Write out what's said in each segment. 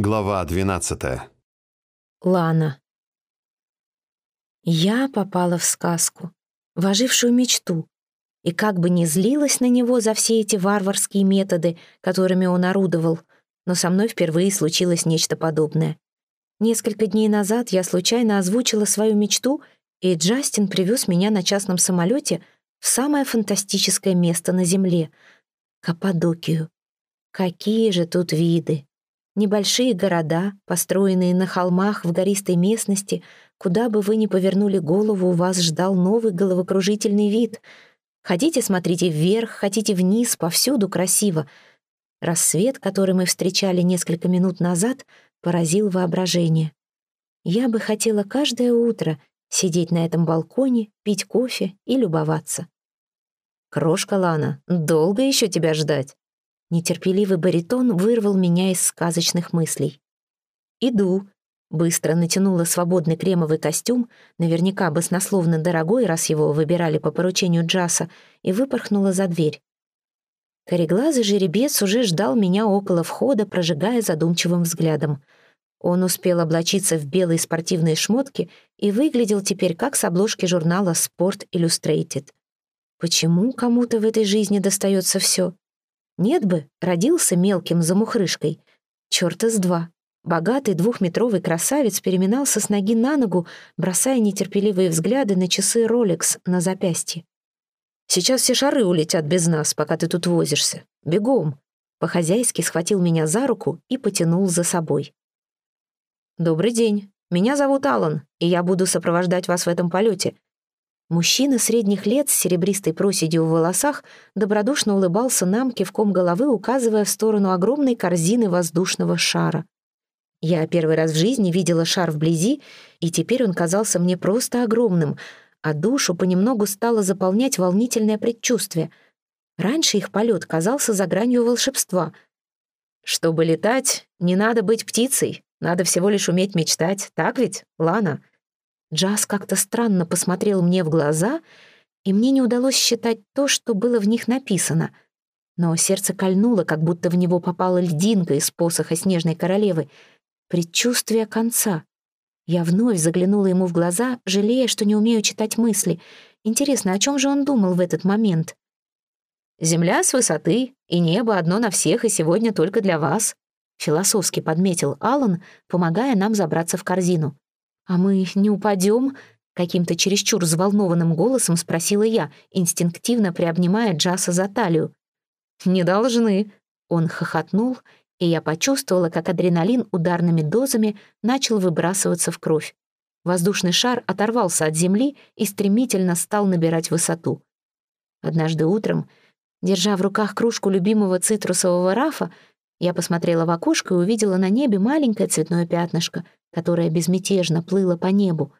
Глава 12. Лана. Я попала в сказку, в ожившую мечту, и как бы ни злилась на него за все эти варварские методы, которыми он орудовал, но со мной впервые случилось нечто подобное. Несколько дней назад я случайно озвучила свою мечту, и Джастин привез меня на частном самолете в самое фантастическое место на Земле — Каппадокию. Какие же тут виды! Небольшие города, построенные на холмах в гористой местности, куда бы вы ни повернули голову, вас ждал новый головокружительный вид. Хотите, смотрите вверх, хотите вниз, повсюду красиво. Рассвет, который мы встречали несколько минут назад, поразил воображение. Я бы хотела каждое утро сидеть на этом балконе, пить кофе и любоваться. «Крошка Лана, долго еще тебя ждать?» Нетерпеливый баритон вырвал меня из сказочных мыслей. «Иду», Быстро натянула свободный кремовый костюм, наверняка баснословно дорогой, раз его выбирали по поручению Джаса, и выпорхнула за дверь. Кореглазый жеребец уже ждал меня около входа, прожигая задумчивым взглядом. Он успел облачиться в белые спортивные шмотки и выглядел теперь как с обложки журнала Sport Illustrated. Почему кому-то в этой жизни достается все? Нет бы, родился мелким замухрышкой. Чёрта с два. Богатый двухметровый красавец переминался с ноги на ногу, бросая нетерпеливые взгляды на часы Rolex на запястье. «Сейчас все шары улетят без нас, пока ты тут возишься. Бегом!» По-хозяйски схватил меня за руку и потянул за собой. «Добрый день. Меня зовут Алан, и я буду сопровождать вас в этом полете. Мужчина средних лет с серебристой проседью в волосах добродушно улыбался нам кивком головы, указывая в сторону огромной корзины воздушного шара. Я первый раз в жизни видела шар вблизи, и теперь он казался мне просто огромным, а душу понемногу стало заполнять волнительное предчувствие. Раньше их полет казался за гранью волшебства. Чтобы летать, не надо быть птицей, надо всего лишь уметь мечтать, так ведь, Лана?» Джаз как-то странно посмотрел мне в глаза, и мне не удалось считать то, что было в них написано. Но сердце кольнуло, как будто в него попала льдинка из посоха снежной королевы. Предчувствие конца. Я вновь заглянула ему в глаза, жалея, что не умею читать мысли. Интересно, о чем же он думал в этот момент? «Земля с высоты, и небо одно на всех, и сегодня только для вас», философски подметил Алан, помогая нам забраться в корзину. «А мы не упадем?» — каким-то чересчур взволнованным голосом спросила я, инстинктивно приобнимая Джаса за талию. «Не должны». Он хохотнул, и я почувствовала, как адреналин ударными дозами начал выбрасываться в кровь. Воздушный шар оторвался от земли и стремительно стал набирать высоту. Однажды утром, держа в руках кружку любимого цитрусового рафа, я посмотрела в окошко и увидела на небе маленькое цветное пятнышко — которая безмятежно плыла по небу.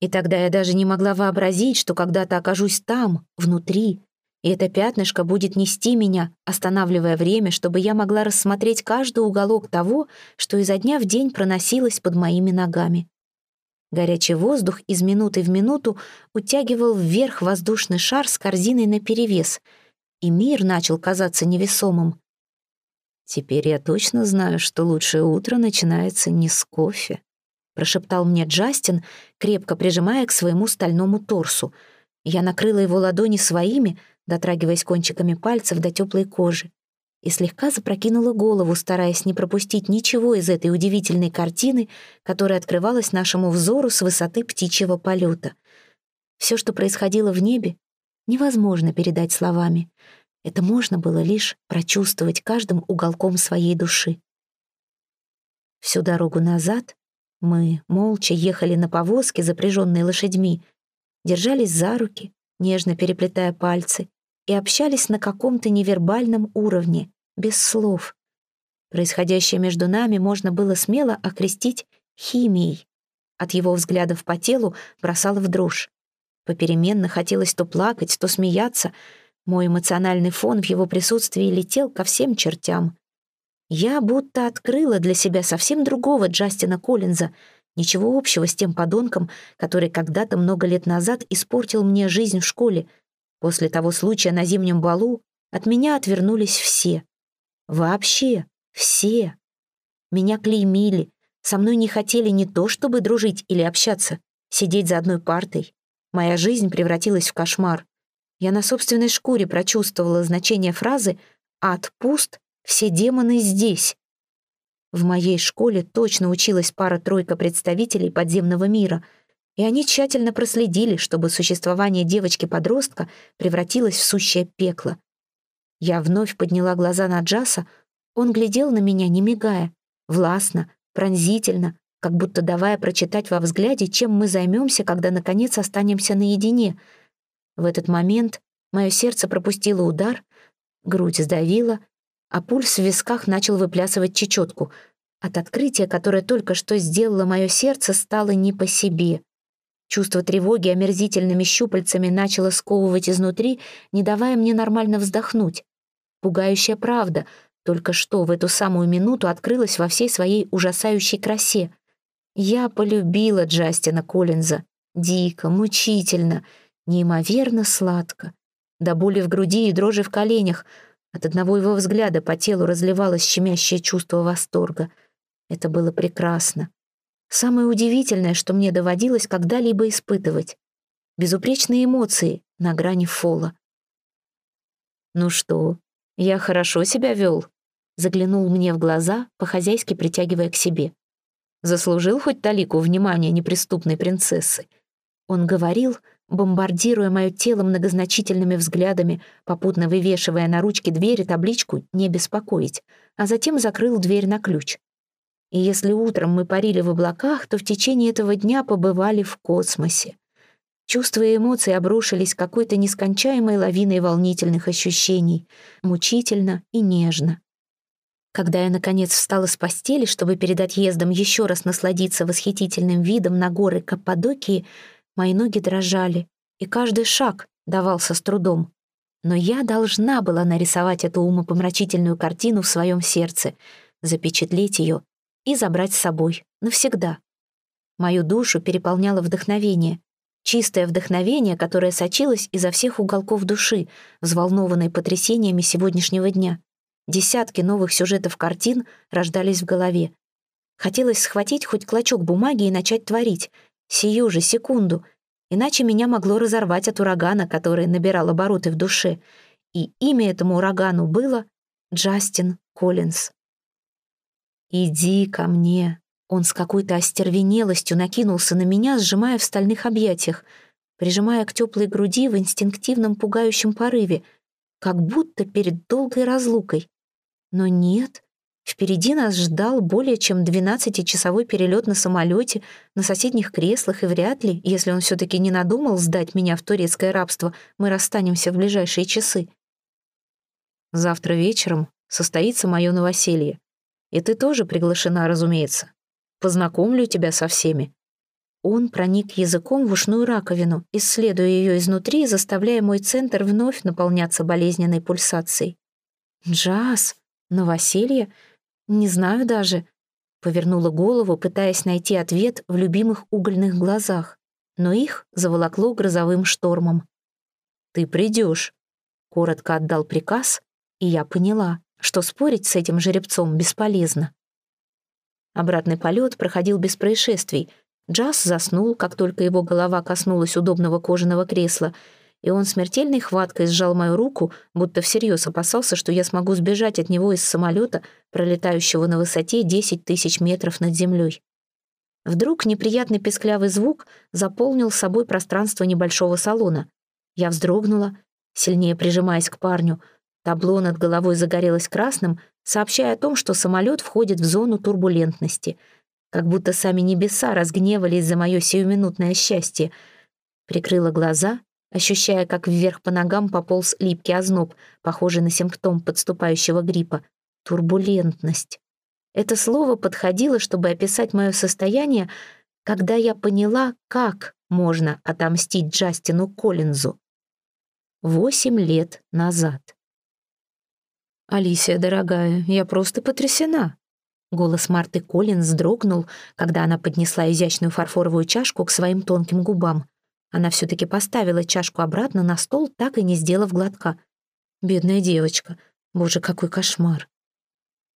И тогда я даже не могла вообразить, что когда-то окажусь там, внутри, и это пятнышко будет нести меня, останавливая время, чтобы я могла рассмотреть каждый уголок того, что изо дня в день проносилось под моими ногами. Горячий воздух из минуты в минуту утягивал вверх воздушный шар с корзиной наперевес, и мир начал казаться невесомым. «Теперь я точно знаю, что лучшее утро начинается не с кофе», прошептал мне Джастин, крепко прижимая к своему стальному торсу. Я накрыла его ладони своими, дотрагиваясь кончиками пальцев до теплой кожи, и слегка запрокинула голову, стараясь не пропустить ничего из этой удивительной картины, которая открывалась нашему взору с высоты птичьего полета. Все, что происходило в небе, невозможно передать словами — это можно было лишь прочувствовать каждым уголком своей души. Всю дорогу назад мы молча ехали на повозке, запряженной лошадьми, держались за руки, нежно переплетая пальцы, и общались на каком-то невербальном уровне, без слов. Происходящее между нами можно было смело окрестить химией. От его взглядов по телу бросало в дрожь. Попеременно хотелось то плакать, то смеяться — мой эмоциональный фон в его присутствии летел ко всем чертям. Я будто открыла для себя совсем другого Джастина Коллинза, ничего общего с тем подонком, который когда-то много лет назад испортил мне жизнь в школе. После того случая на зимнем балу от меня отвернулись все. Вообще все. Меня клеймили, со мной не хотели не то чтобы дружить или общаться, сидеть за одной партой. Моя жизнь превратилась в кошмар. Я на собственной шкуре прочувствовала значение фразы «Ад пуст, все демоны здесь». В моей школе точно училась пара-тройка представителей подземного мира, и они тщательно проследили, чтобы существование девочки-подростка превратилось в сущее пекло. Я вновь подняла глаза на Джаса, он глядел на меня, не мигая, властно, пронзительно, как будто давая прочитать во взгляде, чем мы займемся, когда, наконец, останемся наедине. В этот момент мое сердце пропустило удар, грудь сдавила, а пульс в висках начал выплясывать чечетку. От открытия, которое только что сделало мое сердце, стало не по себе. Чувство тревоги омерзительными щупальцами начало сковывать изнутри, не давая мне нормально вздохнуть. Пугающая правда — только что в эту самую минуту открылась во всей своей ужасающей красе. Я полюбила Джастина Коллинза. Дико, мучительно, неимоверно сладко. До боли в груди и дрожи в коленях. От одного его взгляда по телу разливалось щемящее чувство восторга. Это было прекрасно. Самое удивительное, что мне доводилось когда-либо испытывать. Безупречные эмоции на грани фола. «Ну что, я хорошо себя вел?» заглянул мне в глаза, по-хозяйски притягивая к себе. Заслужил хоть талику внимания неприступной принцессы. Он говорил, бомбардируя мое тело многозначительными взглядами, попутно вывешивая на ручке двери табличку «Не беспокоить», а затем закрыл дверь на ключ. И если утром мы парили в облаках, то в течение этого дня побывали в космосе. Чувства и эмоции обрушились какой-то нескончаемой лавиной волнительных ощущений, мучительно и нежно. Когда я, наконец, встала с постели, чтобы перед отъездом еще раз насладиться восхитительным видом на горы Каппадокии, мои ноги дрожали, и каждый шаг давался с трудом. Но я должна была нарисовать эту умопомрачительную картину в своем сердце, запечатлеть ее и забрать с собой навсегда. Мою душу переполняло вдохновение, чистое вдохновение, которое сочилось изо всех уголков души, взволнованной потрясениями сегодняшнего дня. Десятки новых сюжетов картин рождались в голове. Хотелось схватить хоть клочок бумаги и начать творить. Сию же секунду. Иначе меня могло разорвать от урагана, который набирал обороты в душе. И имя этому урагану было Джастин Коллинз. «Иди ко мне». Он с какой-то остервенелостью накинулся на меня, сжимая в стальных объятиях, прижимая к теплой груди в инстинктивном пугающем порыве, как будто перед долгой разлукой. Но нет, впереди нас ждал более чем 12-часовой перелет на самолете, на соседних креслах, и вряд ли, если он все-таки не надумал сдать меня в турецкое рабство, мы расстанемся в ближайшие часы. Завтра вечером состоится мое новоселье. И ты тоже приглашена, разумеется. Познакомлю тебя со всеми. Он проник языком в ушную раковину, исследуя ее изнутри, заставляя мой центр вновь наполняться болезненной пульсацией. «Джаз!» Новоселье? Не знаю даже. Повернула голову, пытаясь найти ответ в любимых угольных глазах, но их заволокло грозовым штормом. «Ты придешь», — коротко отдал приказ, и я поняла, что спорить с этим жеребцом бесполезно. Обратный полет проходил без происшествий. Джаз заснул, как только его голова коснулась удобного кожаного кресла — и он смертельной хваткой сжал мою руку, будто всерьез опасался, что я смогу сбежать от него из самолета, пролетающего на высоте 10 тысяч метров над землей. Вдруг неприятный песклявый звук заполнил собой пространство небольшого салона. Я вздрогнула, сильнее прижимаясь к парню. Табло над головой загорелось красным, сообщая о том, что самолет входит в зону турбулентности. Как будто сами небеса разгневались за мое сиюминутное счастье. Прикрыла глаза ощущая, как вверх по ногам пополз липкий озноб, похожий на симптом подступающего гриппа. Турбулентность. Это слово подходило, чтобы описать мое состояние, когда я поняла, как можно отомстить Джастину Коллинзу. Восемь лет назад. «Алисия, дорогая, я просто потрясена». Голос Марты Коллинз дрогнул, когда она поднесла изящную фарфоровую чашку к своим тонким губам. Она все-таки поставила чашку обратно на стол, так и не сделав глотка. Бедная девочка. Боже, какой кошмар.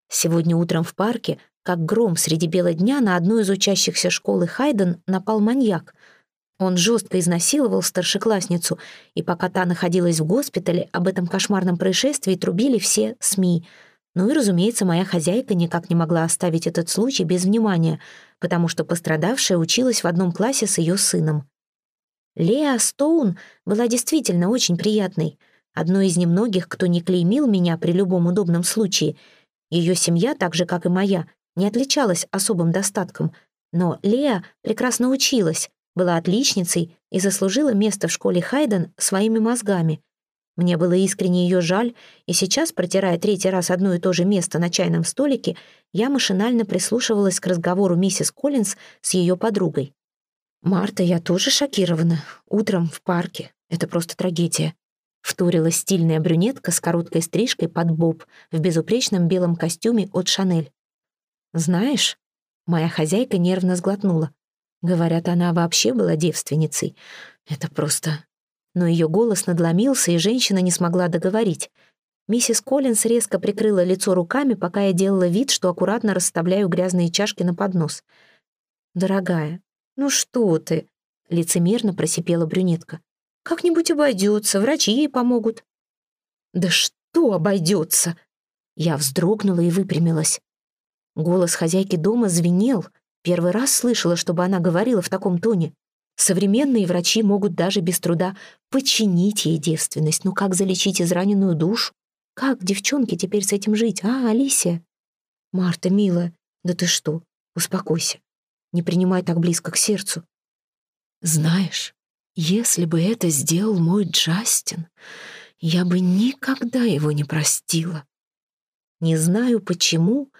Сегодня утром в парке, как гром среди бела дня, на одну из учащихся школы Хайден напал маньяк. Он жестко изнасиловал старшеклассницу, и пока та находилась в госпитале, об этом кошмарном происшествии трубили все СМИ. Ну и, разумеется, моя хозяйка никак не могла оставить этот случай без внимания, потому что пострадавшая училась в одном классе с ее сыном. Леа Стоун была действительно очень приятной, одной из немногих, кто не клеймил меня при любом удобном случае — ее семья, так же, как и моя, не отличалась особым достатком, но Леа прекрасно училась, была отличницей и заслужила место в школе Хайден своими мозгами. Мне было искренне ее жаль, и сейчас, протирая третий раз одно и то же место на чайном столике, я машинально прислушивалась к разговору миссис Коллинз с ее подругой. «Марта, я тоже шокирована. Утром в парке. Это просто трагедия. Втурила стильная брюнетка с короткой стрижкой под боб в безупречном белом костюме от «Шанель». «Знаешь...» — моя хозяйка нервно сглотнула. Говорят, она вообще была девственницей. Это просто... Но ее голос надломился, и женщина не смогла договорить. Миссис Коллинс резко прикрыла лицо руками, пока я делала вид, что аккуратно расставляю грязные чашки на поднос. «Дорогая, ну что ты?» — лицемерно просипела брюнетка. Как-нибудь обойдется, врачи ей помогут». «Да что обойдется?» Я вздрогнула и выпрямилась. Голос хозяйки дома звенел. Первый раз слышала, чтобы она говорила в таком тоне. Современные врачи могут даже без труда починить ей девственность. Но как залечить израненную душу? Как девчонке теперь с этим жить, а, Алисия? Марта, милая, да ты что? Успокойся. Не принимай так близко к сердцу. Знаешь, если бы это сделал мой Джастин, я бы никогда его не простила. Не знаю почему,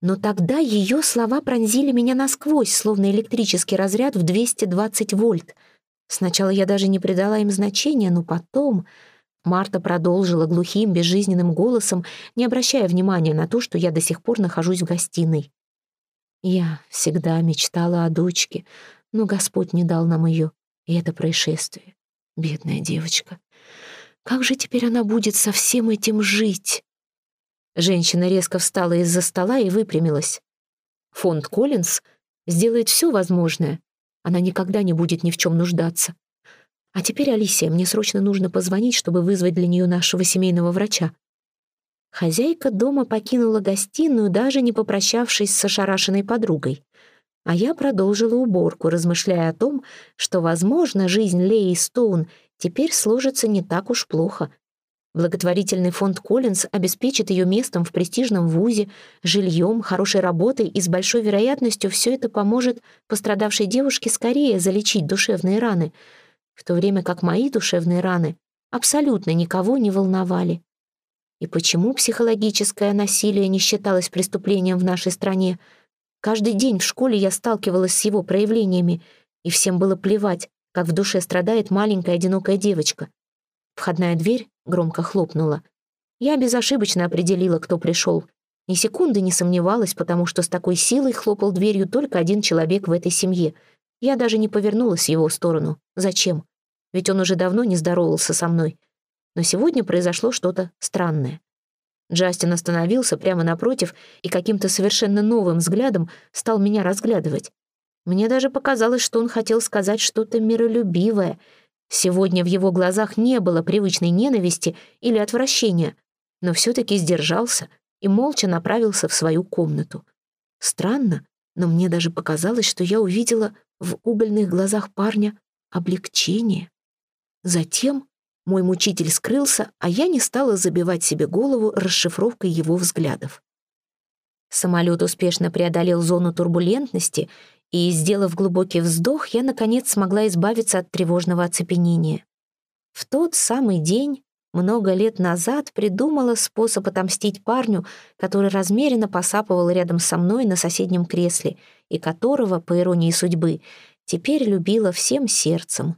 но тогда ее слова пронзили меня насквозь, словно электрический разряд в 220 вольт. Сначала я даже не придала им значения, но потом... Марта продолжила глухим, безжизненным голосом, не обращая внимания на то, что я до сих пор нахожусь в гостиной. Я всегда мечтала о дочке, но Господь не дал нам ее. И это происшествие. Бедная девочка. Как же теперь она будет со всем этим жить? Женщина резко встала из-за стола и выпрямилась. Фонд Коллинз сделает все возможное. Она никогда не будет ни в чем нуждаться. А теперь, Алисия, мне срочно нужно позвонить, чтобы вызвать для нее нашего семейного врача. Хозяйка дома покинула гостиную, даже не попрощавшись с ошарашенной подругой. А я продолжила уборку, размышляя о том, что, возможно, жизнь Леи Стоун теперь сложится не так уж плохо. Благотворительный фонд Коллинз обеспечит ее местом в престижном вузе, жильем, хорошей работой, и с большой вероятностью все это поможет пострадавшей девушке скорее залечить душевные раны, в то время как мои душевные раны абсолютно никого не волновали. И почему психологическое насилие не считалось преступлением в нашей стране — Каждый день в школе я сталкивалась с его проявлениями, и всем было плевать, как в душе страдает маленькая одинокая девочка. Входная дверь громко хлопнула. Я безошибочно определила, кто пришел. Ни секунды не сомневалась, потому что с такой силой хлопал дверью только один человек в этой семье. Я даже не повернулась в его сторону. Зачем? Ведь он уже давно не здоровался со мной. Но сегодня произошло что-то странное. Джастин остановился прямо напротив и каким-то совершенно новым взглядом стал меня разглядывать. Мне даже показалось, что он хотел сказать что-то миролюбивое. Сегодня в его глазах не было привычной ненависти или отвращения, но все-таки сдержался и молча направился в свою комнату. Странно, но мне даже показалось, что я увидела в угольных глазах парня облегчение. Затем мой мучитель скрылся, а я не стала забивать себе голову расшифровкой его взглядов. Самолет успешно преодолел зону турбулентности, и, сделав глубокий вздох, я, наконец, смогла избавиться от тревожного оцепенения. В тот самый день, много лет назад, придумала способ отомстить парню, который размеренно посапывал рядом со мной на соседнем кресле и которого, по иронии судьбы, теперь любила всем сердцем.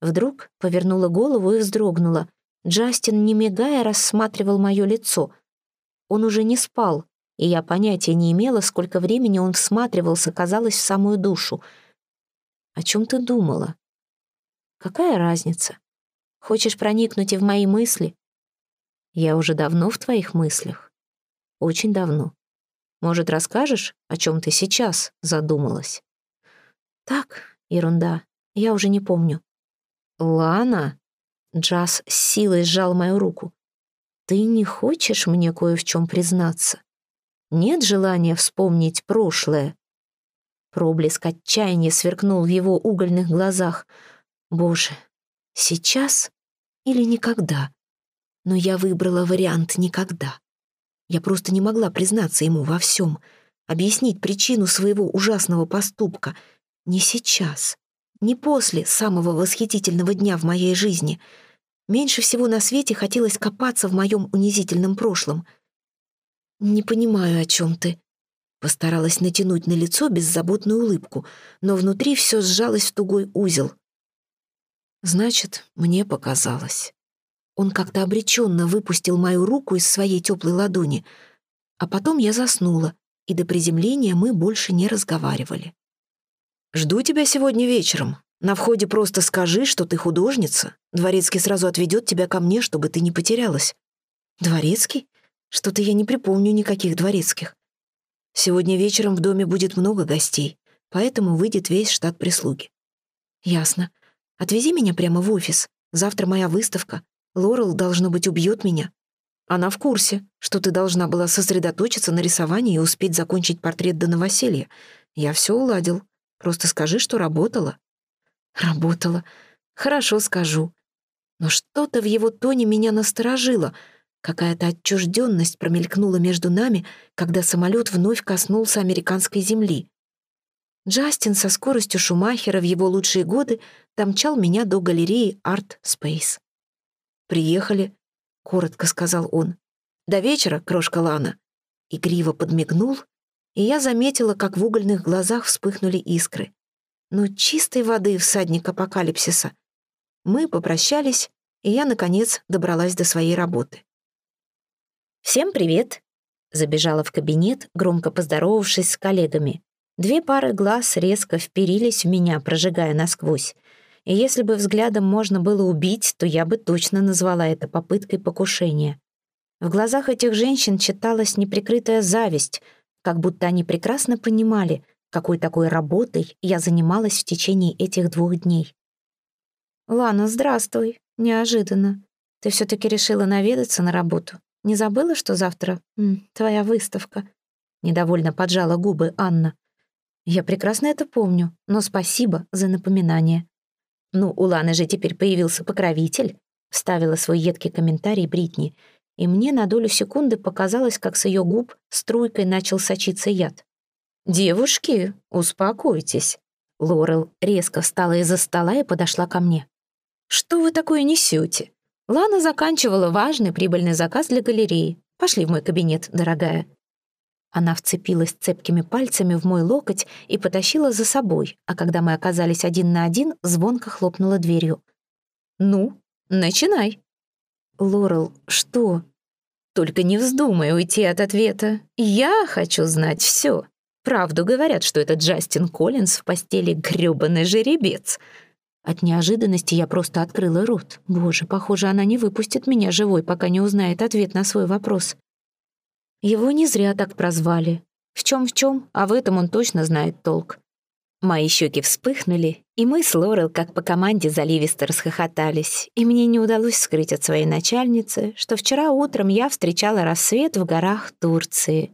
Вдруг повернула голову и вздрогнула. Джастин, не мигая, рассматривал мое лицо. Он уже не спал, и я понятия не имела, сколько времени он всматривался, казалось, в самую душу. «О чем ты думала?» «Какая разница? Хочешь проникнуть и в мои мысли?» «Я уже давно в твоих мыслях. Очень давно. Может, расскажешь, о чем ты сейчас задумалась?» «Так, ерунда. Я уже не помню». «Лана?» Джаз с силой сжал мою руку. «Ты не хочешь мне кое в чем признаться? Нет желания вспомнить прошлое?» Проблеск отчаяния сверкнул в его угольных глазах. «Боже, сейчас или никогда?» Но я выбрала вариант «никогда». Я просто не могла признаться ему во всем, объяснить причину своего ужасного поступка. Не сейчас, не после самого восхитительного дня в моей жизни. Меньше всего на свете хотелось копаться в моем унизительном прошлом. «Не понимаю, о чем ты», Постаралась натянуть на лицо беззаботную улыбку, но внутри все сжалось в тугой узел. Значит, мне показалось. Он как-то обреченно выпустил мою руку из своей теплой ладони, а потом я заснула, и до приземления мы больше не разговаривали. «Жду тебя сегодня вечером. На входе просто скажи, что ты художница. Дворецкий сразу отведет тебя ко мне, чтобы ты не потерялась». «Дворецкий? Что-то я не припомню никаких дворецких. Сегодня вечером в доме будет много гостей, поэтому выйдет весь штат прислуги». «Ясно. Отвези меня прямо в офис. Завтра моя выставка. Лорел, должно быть, убьет меня. Она в курсе, что ты должна была сосредоточиться на рисовании и успеть закончить портрет до новоселья. Я все уладил. Просто скажи, что работала». «Работала. Хорошо, скажу». Но что-то в его тоне меня насторожило. Какая-то отчужденность промелькнула между нами, когда самолет вновь коснулся американской земли. Джастин со скоростью Шумахера в его лучшие годы домчал меня до галереи Art Space. «Приехали», — коротко сказал он. «До вечера, крошка Лана». Игриво подмигнул, и я заметила, как в угольных глазах вспыхнули искры. Ну, чистой воды всадник апокалипсиса. Мы попрощались, и я, наконец, добралась до своей работы. «Всем привет!» — забежала в кабинет, громко поздоровавшись с коллегами. Две пары глаз резко вперились в меня, прожигая насквозь и если бы взглядом можно было убить, то я бы точно назвала это попыткой покушения. В глазах этих женщин читалась неприкрытая зависть, как будто они прекрасно понимали, какой такой работой я занималась в течение этих двух дней. «Лана, здравствуй. Неожиданно. Ты все-таки решила наведаться на работу. Не забыла, что завтра м, твоя выставка?» Недовольно поджала губы Анна. «Я прекрасно это помню, но спасибо за напоминание. «Ну, у Ланы же теперь появился покровитель», — вставила свой едкий комментарий Бритни, и мне на долю секунды показалось, как с ее губ струйкой начал сочиться яд. «Девушки, успокойтесь». Лорел резко встала из-за стола и подошла ко мне. «Что вы такое несете? Лана заканчивала важный прибыльный заказ для галереи. Пошли в мой кабинет, дорогая. Она вцепилась цепкими пальцами в мой локоть и потащила за собой, а когда мы оказались один на один, звонко хлопнула дверью. «Ну, начинай». «Лорел, что?» «Только не вздумай уйти от ответа. Я хочу знать все. Правду говорят, что это Джастин Коллинз в постели грёбаный жеребец». От неожиданности я просто открыла рот. Боже, похоже, она не выпустит меня живой, пока не узнает ответ на свой вопрос. Его не зря так прозвали. В чем в чем, а в этом он точно знает толк. Мои щеки вспыхнули, и мы с Лорел как по команде заливисто расхохотались, и мне не удалось скрыть от своей начальницы, что вчера утром я встречала рассвет в горах Турции.